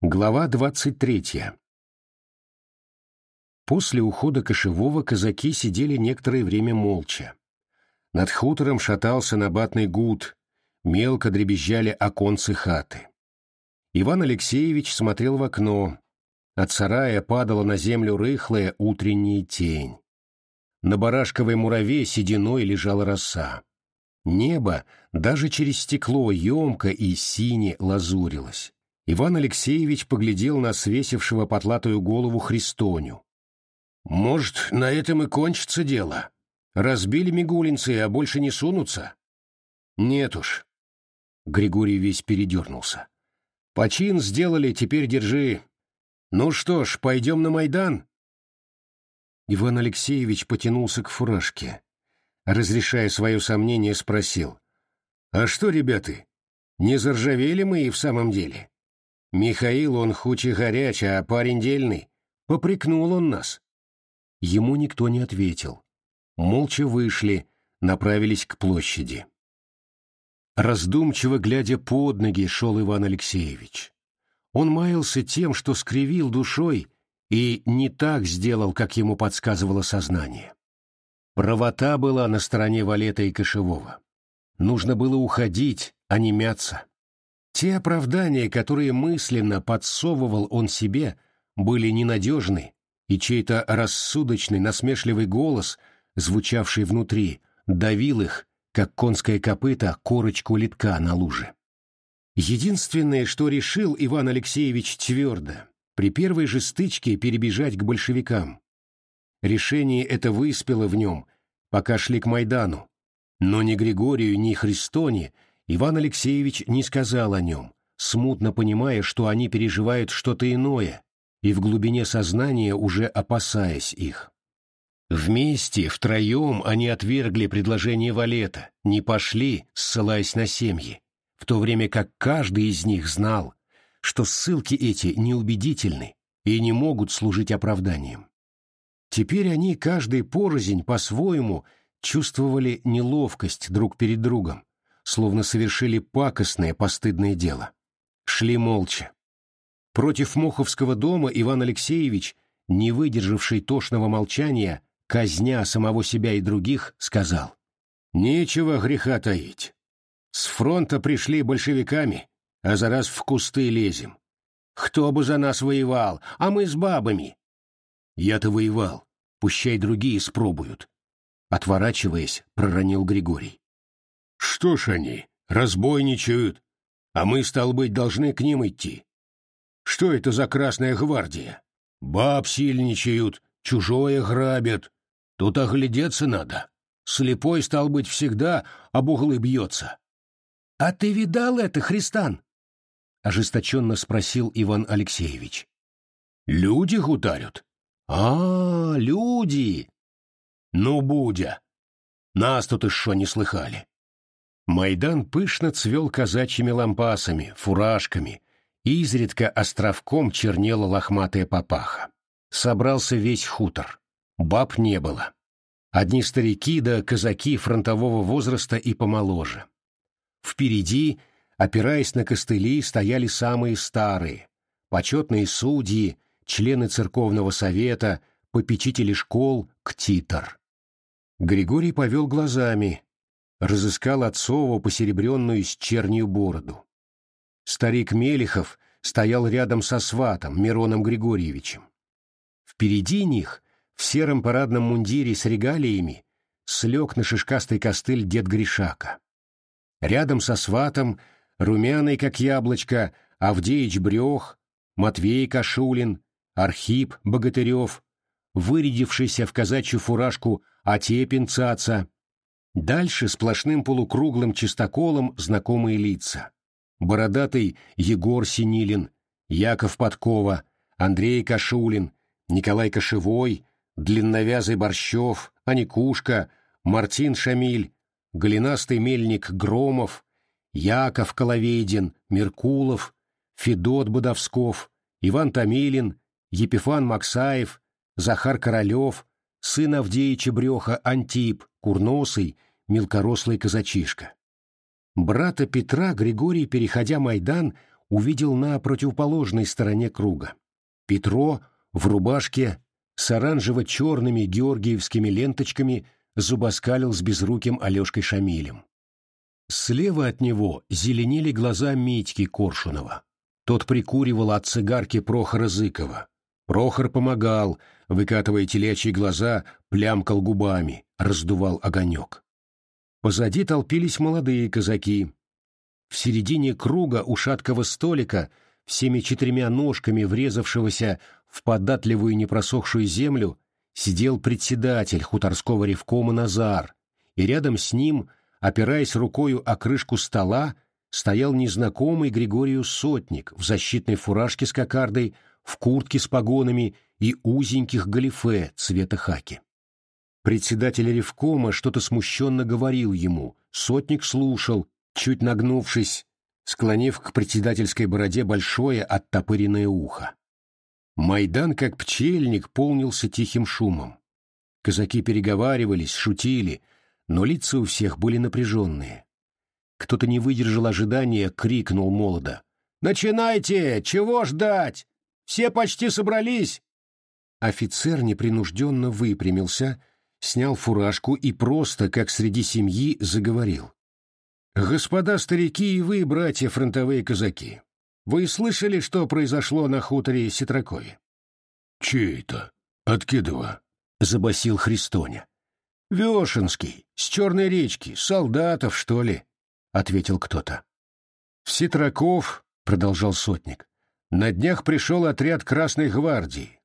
Глава двадцать третья. После ухода кошевого казаки сидели некоторое время молча. Над хутором шатался набатный гуд, мелко дребезжали оконцы хаты. Иван Алексеевич смотрел в окно. От сарая падала на землю рыхлая утренняя тень. На барашковой мураве сединой лежала роса. Небо даже через стекло емко и сине лазурилось. Иван Алексеевич поглядел на свесившего потлатую голову Христоню. «Может, на этом и кончится дело? Разбили мигулинцы, а больше не сунутся?» «Нет уж». Григорий весь передернулся. «Почин сделали, теперь держи. Ну что ж, пойдем на Майдан?» Иван Алексеевич потянулся к фуражке. Разрешая свое сомнение, спросил. «А что, ребята, не заржавели мы и в самом деле?» Михаил, он хуч и горяч, а парень дельный. Попрекнул он нас. Ему никто не ответил. Молча вышли, направились к площади. Раздумчиво глядя под ноги, шел Иван Алексеевич. Он маялся тем, что скривил душой и не так сделал, как ему подсказывало сознание. Правота была на стороне Валета и Кошевого. Нужно было уходить, а не мяться. Те оправдания, которые мысленно подсовывал он себе, были ненадежны, и чей-то рассудочный, насмешливый голос, звучавший внутри, давил их, как конское копыто, корочку литка на луже. Единственное, что решил Иван Алексеевич твердо, при первой же стычке перебежать к большевикам. Решение это выспело в нем, пока шли к Майдану, но ни Григорию, ни Христоне Иван Алексеевич не сказал о нем, смутно понимая, что они переживают что-то иное, и в глубине сознания уже опасаясь их. Вместе, втроем, они отвергли предложение Валета, не пошли, ссылаясь на семьи, в то время как каждый из них знал, что ссылки эти неубедительны и не могут служить оправданием. Теперь они, каждый порознь, по-своему, чувствовали неловкость друг перед другом, словно совершили пакостное постыдное дело. Шли молча. Против Моховского дома Иван Алексеевич, не выдержавший тошного молчания, казня самого себя и других, сказал. «Нечего греха таить. С фронта пришли большевиками, а за раз в кусты лезем. Кто бы за нас воевал, а мы с бабами?» «Я-то воевал, пущай другие спробуют», — отворачиваясь, проронил Григорий. Что ж они, разбойничают, а мы, стал быть, должны к ним идти. Что это за Красная Гвардия? Баб сильничают, чужое грабят. Тут оглядеться надо. Слепой, стал быть, всегда об углы бьется. — А ты видал это, Христан? — ожесточенно спросил Иван Алексеевич. — Люди гутарят. — А, люди! Ну, Будя, нас тут еще не слыхали. Майдан пышно цвел казачьими лампасами, фуражками, и изредка островком чернела лохматая папаха. Собрался весь хутор. Баб не было. Одни старики да казаки фронтового возраста и помоложе. Впереди, опираясь на костыли, стояли самые старые, почетные судьи, члены церковного совета, попечители школ, ктитор. Григорий повел глазами, разыскал отцову посеребренную с чернью бороду. Старик Мелехов стоял рядом со сватом Мироном Григорьевичем. Впереди них, в сером парадном мундире с регалиями, слег на шишкастый костыль дед Гришака. Рядом со сватом, румяный как яблочко, Авдеич Брех, Матвей Кашулин, Архип Богатырев, вырядившийся в казачью фуражку Отепин Цаца, Дальше сплошным полукруглым чистоколом знакомые лица. Бородатый Егор Синилин, Яков Подкова, Андрей Кашулин, Николай Кошевой, длинновязый Борщев, Аникушка, Мартин Шамиль, голенастый мельник Громов, Яков Коловейдин, Меркулов, Федот Бодовсков, Иван Томилин, Епифан Максаев, Захар Королев, сын Авдеича Бреха Антип, курносый, мелкорослый казачишка. Брата Петра Григорий, переходя Майдан, увидел на противоположной стороне круга. Петро в рубашке с оранжево-черными георгиевскими ленточками зубоскалил с безруким Алешкой Шамилем. Слева от него зеленели глаза Митьки Коршунова. Тот прикуривал от цигарки Прохора Зыкова. Прохор помогал, выкатывая телячьи глаза, плямкал губами, раздувал огонек. Позади толпились молодые казаки. В середине круга у шаткого столика, всеми четырьмя ножками врезавшегося в податливую непросохшую землю, сидел председатель хуторского ревкома Назар, и рядом с ним, опираясь рукою о крышку стола, стоял незнакомый Григорию Сотник в защитной фуражке с кокардой, в куртке с погонами и узеньких галифе цвета хаки. Председатель ревкома что-то смущенно говорил ему, Сотник слушал, чуть нагнувшись, склонив к председательской бороде большое оттопыренное ухо. Майдан, как пчельник, полнился тихим шумом. Казаки переговаривались, шутили, но лица у всех были напряженные. Кто-то не выдержал ожидания, крикнул молодо. «Начинайте! Чего ждать? Все почти собрались!» Офицер непринужденно выпрямился, снял фуражку и просто, как среди семьи, заговорил. «Господа старики и вы, братья фронтовые казаки, вы слышали, что произошло на хуторе Ситракове? — Чей это? Откидова? — забасил Христоня. — Вешенский, с Черной речки, солдатов, что ли? — ответил кто-то. — В Ситраков, — продолжал сотник, — на днях пришел отряд Красной гвардии.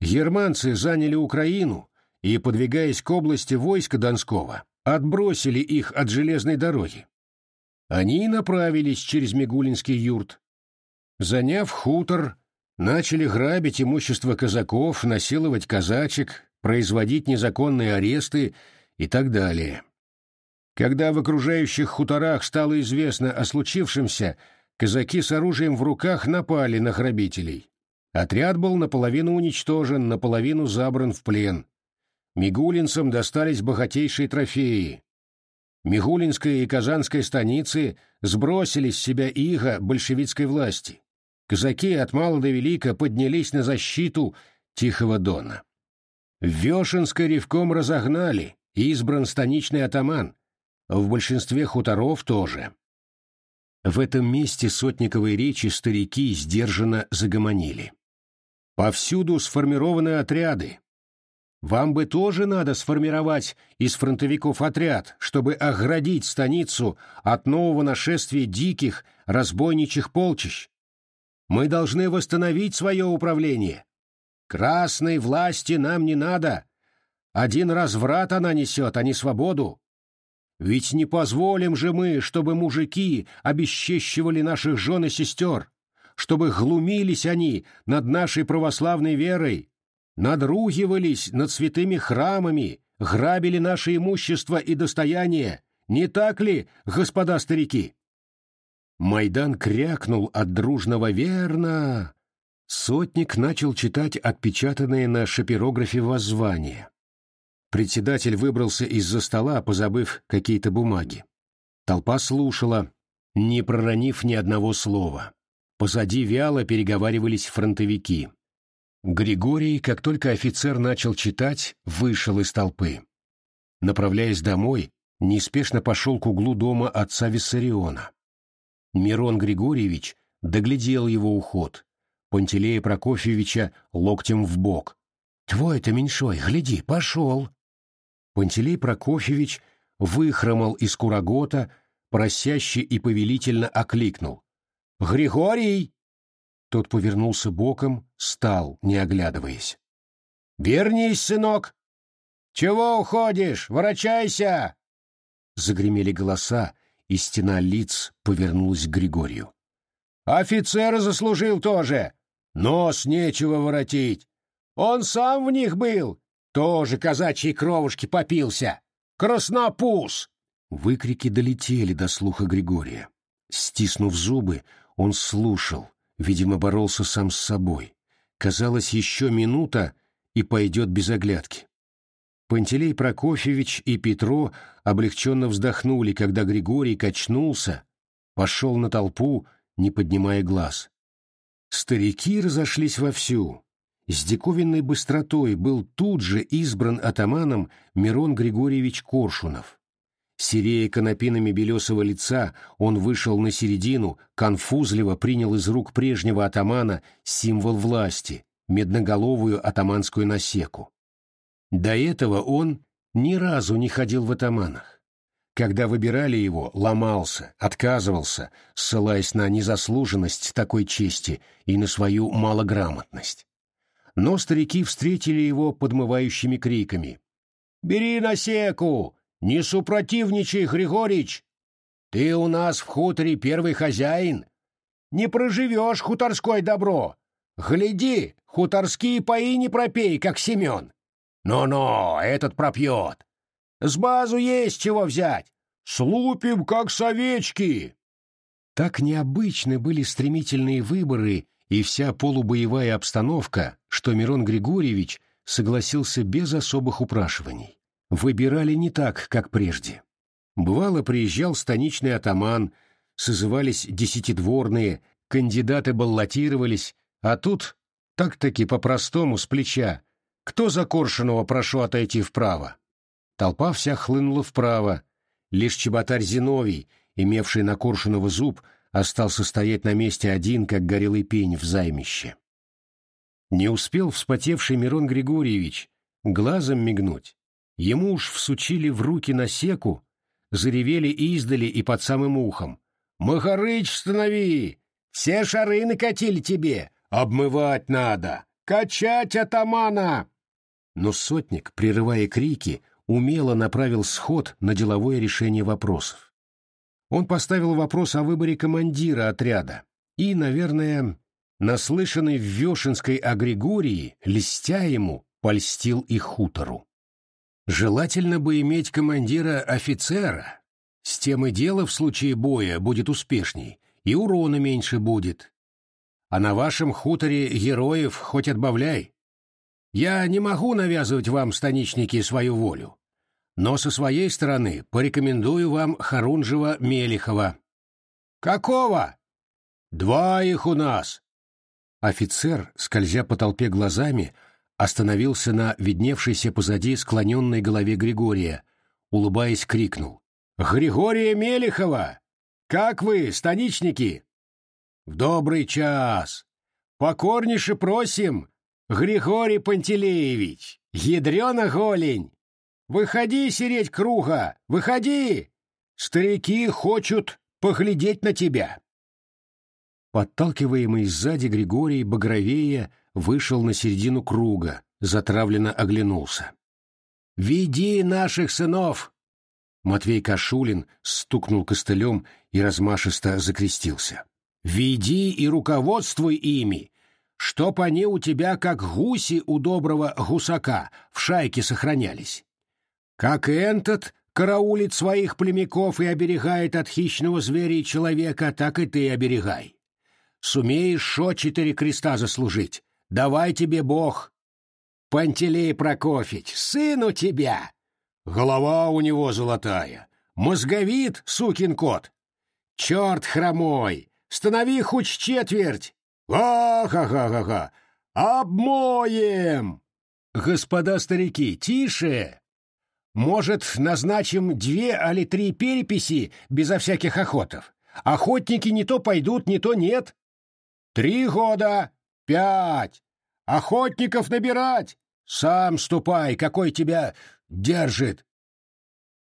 Германцы заняли Украину и, подвигаясь к области войска Донского, отбросили их от железной дороги. Они направились через Мигулинский юрт, Заняв хутор, начали грабить имущество казаков, насиловать казачек, производить незаконные аресты и так далее. Когда в окружающих хуторах стало известно о случившемся, казаки с оружием в руках напали на грабителей. Отряд был наполовину уничтожен, наполовину забран в плен. Мигулинцам достались богатейшие трофеи. Мигулинская и Казанская станицы сбросили с себя иго большевистской власти казаки от мала до велика поднялись на защиту Тихого Дона. В Вешенской ревком разогнали, избран станичный атаман, в большинстве хуторов тоже. В этом месте сотниковой речи старики сдержанно загомонили. Повсюду сформированы отряды. Вам бы тоже надо сформировать из фронтовиков отряд, чтобы оградить станицу от нового нашествия диких, разбойничьих полчищ. Мы должны восстановить свое управление. Красной власти нам не надо. Один разврат она несет, а не свободу. Ведь не позволим же мы, чтобы мужики обесчещивали наших жен и сестер, чтобы глумились они над нашей православной верой, надругивались над святыми храмами, грабили наше имущество и достояние. Не так ли, господа старики? Майдан крякнул от дружного «Верно!». Сотник начал читать отпечатанные на шапирографе воззвания. Председатель выбрался из-за стола, позабыв какие-то бумаги. Толпа слушала, не проронив ни одного слова. Позади вяло переговаривались фронтовики. Григорий, как только офицер начал читать, вышел из толпы. Направляясь домой, неспешно пошел к углу дома отца Виссариона. Мирон Григорьевич доглядел его уход. Пантелея Прокофьевича локтем в бок. «Твой-то меньшой, гляди, пошел!» Пантелей Прокофьевич выхромал из курагота, просяще и повелительно окликнул. «Григорий!» Тот повернулся боком, стал, не оглядываясь. «Вернись, сынок!» «Чего уходишь? Ворочайся!» Загремели голоса, и стена лиц повернулась к Григорию. «Офицер заслужил тоже! Нос нечего воротить! Он сам в них был! Тоже казачьей кровушки попился! Краснопус!» Выкрики долетели до слуха Григория. Стиснув зубы, он слушал, видимо, боролся сам с собой. Казалось, еще минута, и пойдет без оглядки. Пантелей Прокофьевич и Петро облегченно вздохнули, когда Григорий качнулся, пошел на толпу не поднимая глаз. Старики разошлись вовсю. С диковинной быстротой был тут же избран атаманом Мирон Григорьевич Коршунов. Серея конопинами белесого лица, он вышел на середину, конфузливо принял из рук прежнего атамана символ власти, медноголовую атаманскую насеку. До этого он ни разу не ходил в атаманах. Когда выбирали его, ломался, отказывался, ссылаясь на незаслуженность такой чести и на свою малограмотность. Но старики встретили его подмывающими криками. «Бери насеку! Не супротивничай, Григорич! Ты у нас в хуторе первый хозяин! Не проживешь хуторское добро! Гляди, хуторские пои не пропей, как Семен! Но-но, этот пропьет! С базу есть чего взять! Слупим, как совечки!» Так необычны были стремительные выборы и вся полубоевая обстановка, что Мирон Григорьевич согласился без особых упрашиваний. Выбирали не так, как прежде. Бывало, приезжал станичный атаман, созывались десятидворные, кандидаты баллотировались, а тут так-таки по-простому с плеча. Кто за Коршунова прошу отойти вправо? Толпа вся хлынула вправо. Лишь чеботарь Зиновий, имевший на Коршунова зуб, остался стоять на месте один, как горелый пень в займище. Не успел вспотевший Мирон Григорьевич глазом мигнуть. Ему уж всучили в руки насеку, заревели издали и под самым ухом. «Махарыч, станови! Все шары накатили тебе! Обмывать надо! Качать атамана!» Но сотник, прерывая крики, умело направил сход на деловое решение вопросов. Он поставил вопрос о выборе командира отряда и, наверное, наслышанный в Вешенской о Григории, льстя ему, польстил и хутору. Желательно бы иметь командира-офицера. С тем и дело в случае боя будет успешней, и урона меньше будет. А на вашем хуторе героев хоть отбавляй. Я не могу навязывать вам, станичники, свою волю. Но со своей стороны порекомендую вам Харунжева Мелихова. Какого? Два их у нас. Офицер, скользя по толпе глазами, остановился на видневшейся позади склоненной голове Григория, улыбаясь, крикнул. «Григория Мелихова! Как вы, станичники?» «В добрый час! Покорнейше просим, Григорий Пантелеевич, ядрена голень! Выходи сереть круга, выходи! Старики хочут поглядеть на тебя!» Подталкиваемый сзади Григорий Багровея вышел на середину круга, затравленно оглянулся. «Веди наших сынов!» Матвей Кашулин стукнул костылем и размашисто закрестился. «Веди и руководствуй ими, чтоб они у тебя, как гуси у доброго гусака, в шайке сохранялись. Как этот караулит своих племяков и оберегает от хищного зверя и человека, так и ты оберегай. Сумеешь шо четыре креста заслужить, давай тебе Бог. Пантелей Прокофьевич, сын у тебя. Голова у него золотая, мозговит, сукин кот. Черт хромой, станови хоть четверть, «Ха-ха-ха-ха! Обмоем!» «Господа старики, тише! Может, назначим две или три переписи безо всяких охотов? Охотники не то пойдут, не то нет. Три года, пять. Охотников набирать. Сам ступай, какой тебя держит.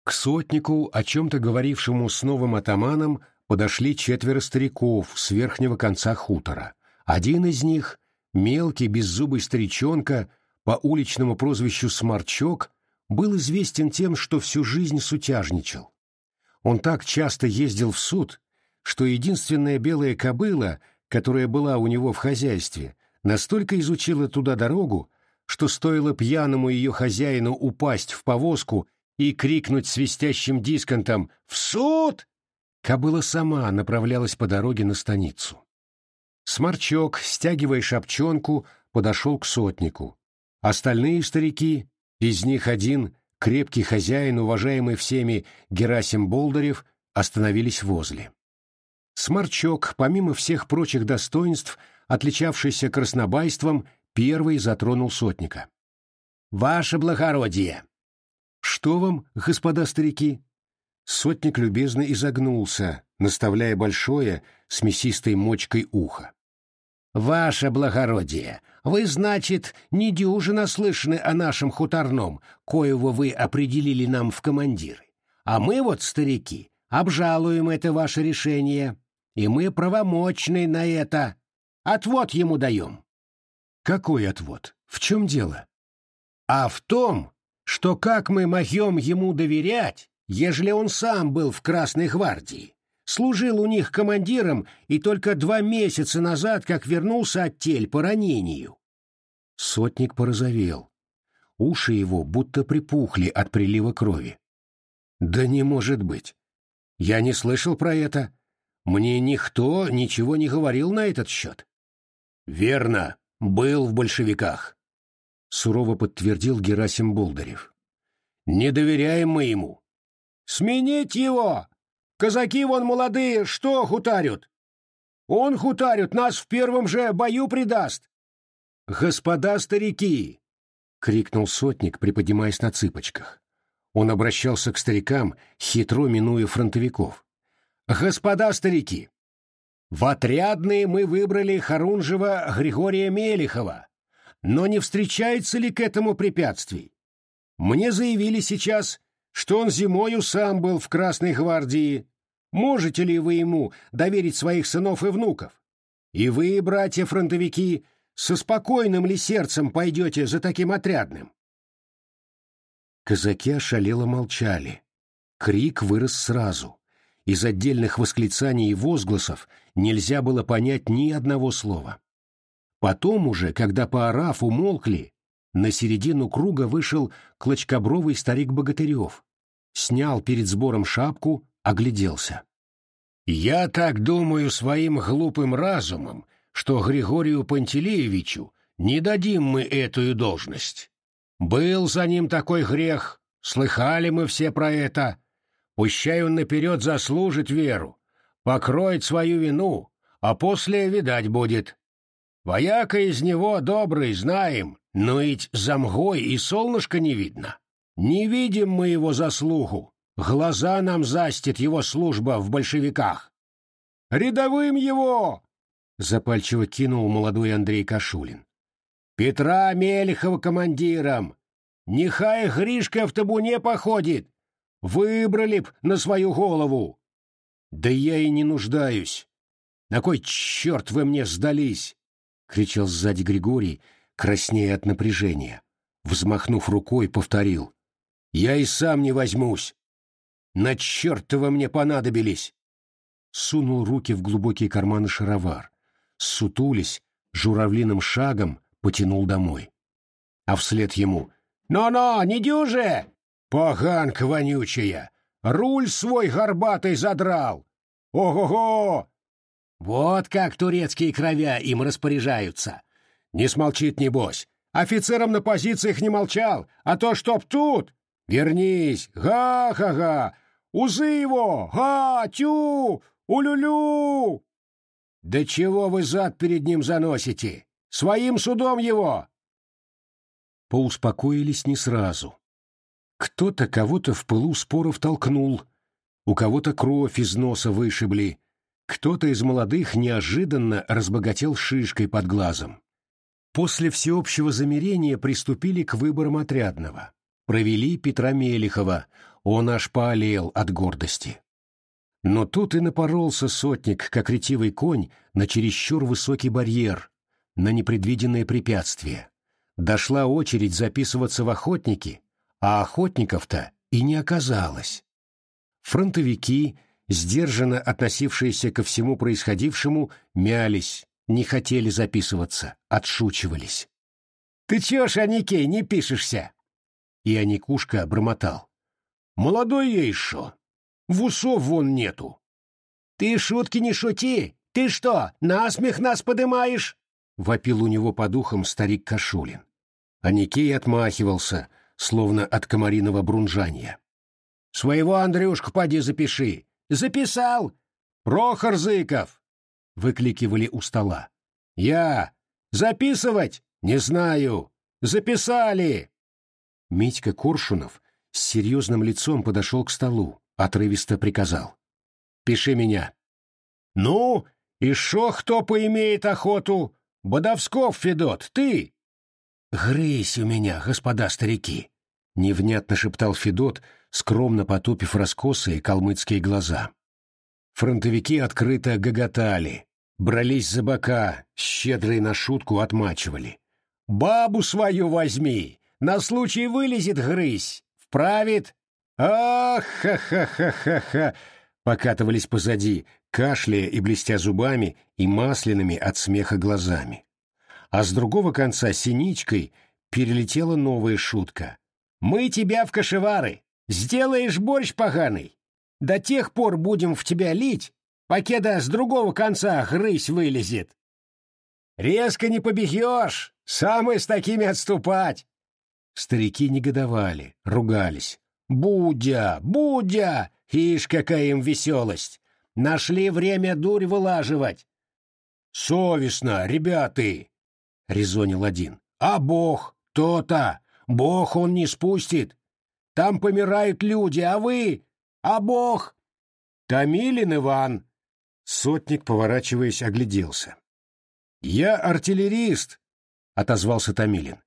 К сотнику, о чем-то говорившему с новым атаманом, подошли четверо стариков с верхнего конца хутора. Один из них, мелкий беззубый старичонка по уличному прозвищу Сморчок, был известен тем, что всю жизнь сутяжничал. Он так часто ездил в суд, что единственная белая кобыла, которая была у него в хозяйстве, настолько изучила туда дорогу, что стоило пьяному ее хозяину упасть в повозку и крикнуть свистящим дисконтом «В суд!», кобыла сама направлялась по дороге на станицу. Сморчок, стягивая шапчонку, подошел к сотнику. Остальные старики, из них один, крепкий хозяин, уважаемый всеми Герасим Болдырев, остановились возле. Сморчок, помимо всех прочих достоинств, отличавшийся краснобайством, первый затронул сотника. «Ваше благородие!» «Что вам, господа старики?» Сотник любезно изогнулся, наставляя большое с мясистой мочкой ухо. «Ваше благородие, вы, значит, недюже наслышаны о нашем хуторном, коего вы определили нам в командиры. А мы вот, старики, обжалуем это ваше решение, и мы правомочны на это. Отвод ему даем». «Какой отвод? В чем дело?» «А в том, что как мы могем ему доверять, ежели он сам был в Красной гвардии, служил у них командиром и только два месяца назад как вернулся от тель по ранению. Сотник порозовел. Уши его будто припухли от прилива крови. «Да не может быть! Я не слышал про это. Мне никто ничего не говорил на этот счет». «Верно, был в большевиках», — сурово подтвердил Герасим Болдырев. «Не доверяем мы ему». «Сменить его! Казаки вон молодые, что хутарют? Он хутарют, нас в первом же бою предаст. «Господа старики!» — крикнул сотник, приподнимаясь на цыпочках. Он обращался к старикам, хитро минуя фронтовиков. «Господа старики! В отрядные мы выбрали Харунжева Григория Мелихова, но не встречается ли к этому препятствий? Мне заявили сейчас, что он зимою сам был в Красной гвардии. Можете ли вы ему доверить своих сынов и внуков? И вы, братья-фронтовики, со спокойным ли сердцем пойдете за таким отрядным? Казаки ошалело молчали. Крик вырос сразу. Из отдельных восклицаний и возгласов нельзя было понять ни одного слова. Потом уже, когда поорав умолкли, на середину круга вышел клочкобровый старик Богатырев, снял перед сбором шапку, огляделся. «Я так думаю своим глупым разумом, что Григорию Пантелеевичу не дадим мы эту должность. Был за ним такой грех, слыхали мы все про это. Пущай он наперед заслужит веру, покроет свою вину, а после видать будет. Вояка из него добрый, знаем, но ведь за мгой и солнышко не видно. Не видим мы его заслугу, глаза нам застит его служба в большевиках. «Рядовым его!» — запальчиво кинул молодой Андрей Кашулин. «Петра Мелехова командиром! Нехай Гришка в табуне походит! Выбрали б на свою голову!» «Да я и не нуждаюсь! На кой черт вы мне сдались?» — кричал сзади Григорий, краснея от напряжения. Взмахнув рукой, повторил. «Я и сам не возьмусь! На черт вы мне понадобились!» Сунул руки в глубокие карманы шаровар сутулись, журавлиным шагом потянул домой. А вслед ему «Но-но, не дюже! Поганка вонючая! Руль свой горбатый задрал! Ого-го!» Вот как турецкие кровя им распоряжаются. Не смолчит, небось. Офицерам на позициях не молчал, а то чтоб тут. Вернись, га-га-га, узы его, га-тю, улю-лю. «Да чего вы зад перед ним заносите? Своим судом его!» Поуспокоились не сразу. Кто-то кого-то в пылу споров толкнул, у кого-то кровь из носа вышибли, кто-то из молодых неожиданно разбогател шишкой под глазом. После всеобщего замирения приступили к выборам отрядного. Провели Петра Мелихова, он аж поолел от гордости. Но тут и напоролся сотник, как ретивый конь, на чересчур высокий барьер, на непредвиденное препятствие. Дошла очередь записываться в охотники, а охотников-то и не оказалось. Фронтовики, сдержанно относившиеся ко всему происходившему, мялись, не хотели записываться, отшучивались. «Ты чё ж, Аникей, не пишешься?» И Аникушка бормотал. «Молодой ей шо, в усов вон нету. Ты шутки не шути! Ты что, насмех нас подымаешь? Вопил у него по духам старик Кашулин. А Никей отмахивался, словно от комариного брунжания. Своего Андрюшку поди запиши. Записал. Прохор Зыков!» — выкликивали у стола. «Я! Записывать? Не знаю! Записали!» Митька Коршунов с серьезным лицом подошел к столу, отрывисто приказал. «Пиши меня». «Ну, и шо кто поимеет охоту? Бодовсков, Федот, ты?» «Грысь у меня, господа старики!» — невнятно шептал Федот, скромно потупив раскосые калмыцкие глаза. Фронтовики открыто гоготали, брались за бока, щедрые на шутку отмачивали. «Бабу свою возьми! На случай вылезет грысь! Вправит! Ах, ха-ха-ха-ха-ха!» Покатывались позади, кашляя и блестя зубами и масляными от смеха глазами. А с другого конца синичкой перелетела новая шутка. «Мы тебя в кошевары! Сделаешь борщ поганый! До тех пор будем в тебя лить, покеда с другого конца грысь вылезет!» «Резко не побегешь! Самое с такими отступать!» Старики негодовали, ругались. «Будя! Будя! Ишь, какая им веселость! Нашли время дурь вылаживать!» «Совестно, ребята!» — резонил один. «А Бог? То-то! Бог он не спустит! Там помирают люди, а вы? А Бог?» «Томилин Иван!» Сотник, поворачиваясь, огляделся. «Я артиллерист!» — отозвался Томилин.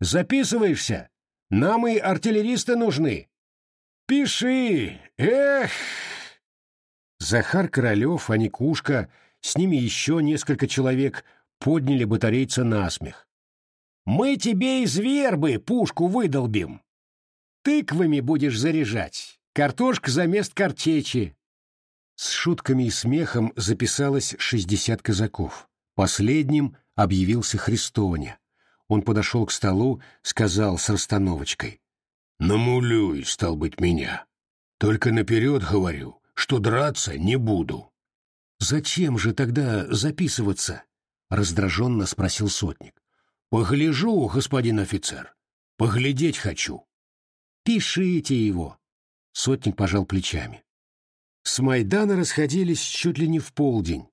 «Записываешься? Нам и артиллеристы нужны!» «Пиши! Эх!» Захар Королев, Аникушка, с ними еще несколько человек подняли батарейца на смех. «Мы тебе из вербы пушку выдолбим! Тыквами будешь заряжать, картошка за мест картечи!» С шутками и смехом записалось шестьдесят казаков. Последним объявился Христоня. Он подошел к столу, сказал с расстановочкой. «Намулюй, стал быть, меня. Только наперед говорю, что драться не буду». «Зачем же тогда записываться?» — раздраженно спросил сотник. «Погляжу, господин офицер. Поглядеть хочу». «Пишите его!» — сотник пожал плечами. С Майдана расходились чуть ли не в полдень.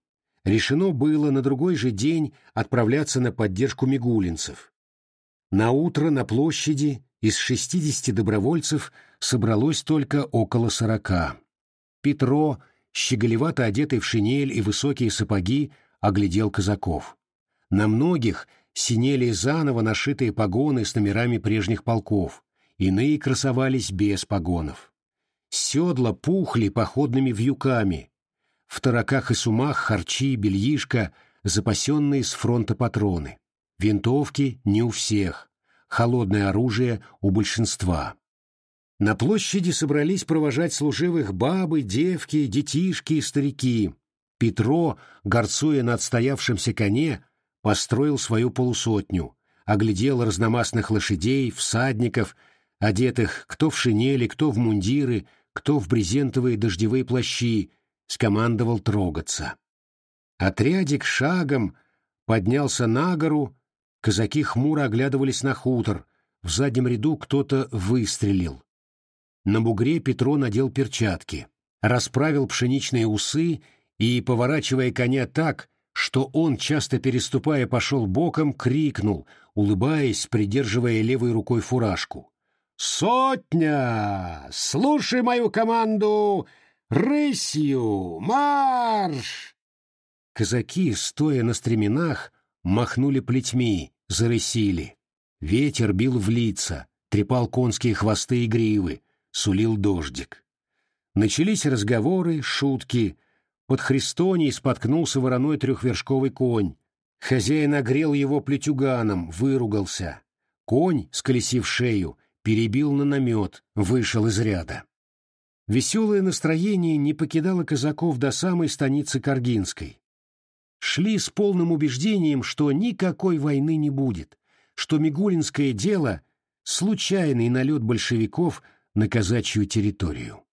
Решено было на другой же день отправляться на поддержку мигулинцев. На утро на площади из 60 добровольцев собралось только около сорока. Петро, щеголевато одетый в шинель и высокие сапоги, оглядел казаков. На многих синели заново нашитые погоны с номерами прежних полков, иные красовались без погонов. Седла пухли походными вьюками. В тараках и сумах харчи, бельишка, запасенные с фронта патроны. Винтовки не у всех, холодное оружие у большинства. На площади собрались провожать служивых бабы, девки, детишки и старики. Петро, горцуя на отстоявшемся коне, построил свою полусотню, оглядел разномастных лошадей, всадников, одетых кто в шинели, кто в мундиры, кто в брезентовые дождевые плащи, скомандовал трогаться. Отрядик шагом поднялся на гору, казаки хмуро оглядывались на хутор, в заднем ряду кто-то выстрелил. На бугре Петро надел перчатки, расправил пшеничные усы и, поворачивая коня так, что он, часто переступая, пошел боком, крикнул, улыбаясь, придерживая левой рукой фуражку. «Сотня! Слушай мою команду! Рысью! Марш!» Казаки, стоя на стременах, махнули плетьми, зарысили. Ветер бил в лица, трепал конские хвосты и гривы, сулил дождик. Начались разговоры, шутки. Под Христоней споткнулся вороной трехвершковый конь. Хозяин огрел его плетюганом, выругался. Конь, сколесив шею, перебил на намет, вышел из ряда. Веселое настроение не покидало казаков до самой станицы Каргинской. Шли с полным убеждением, что никакой войны не будет, что Мигулинское дело — случайный налет большевиков на казачью территорию.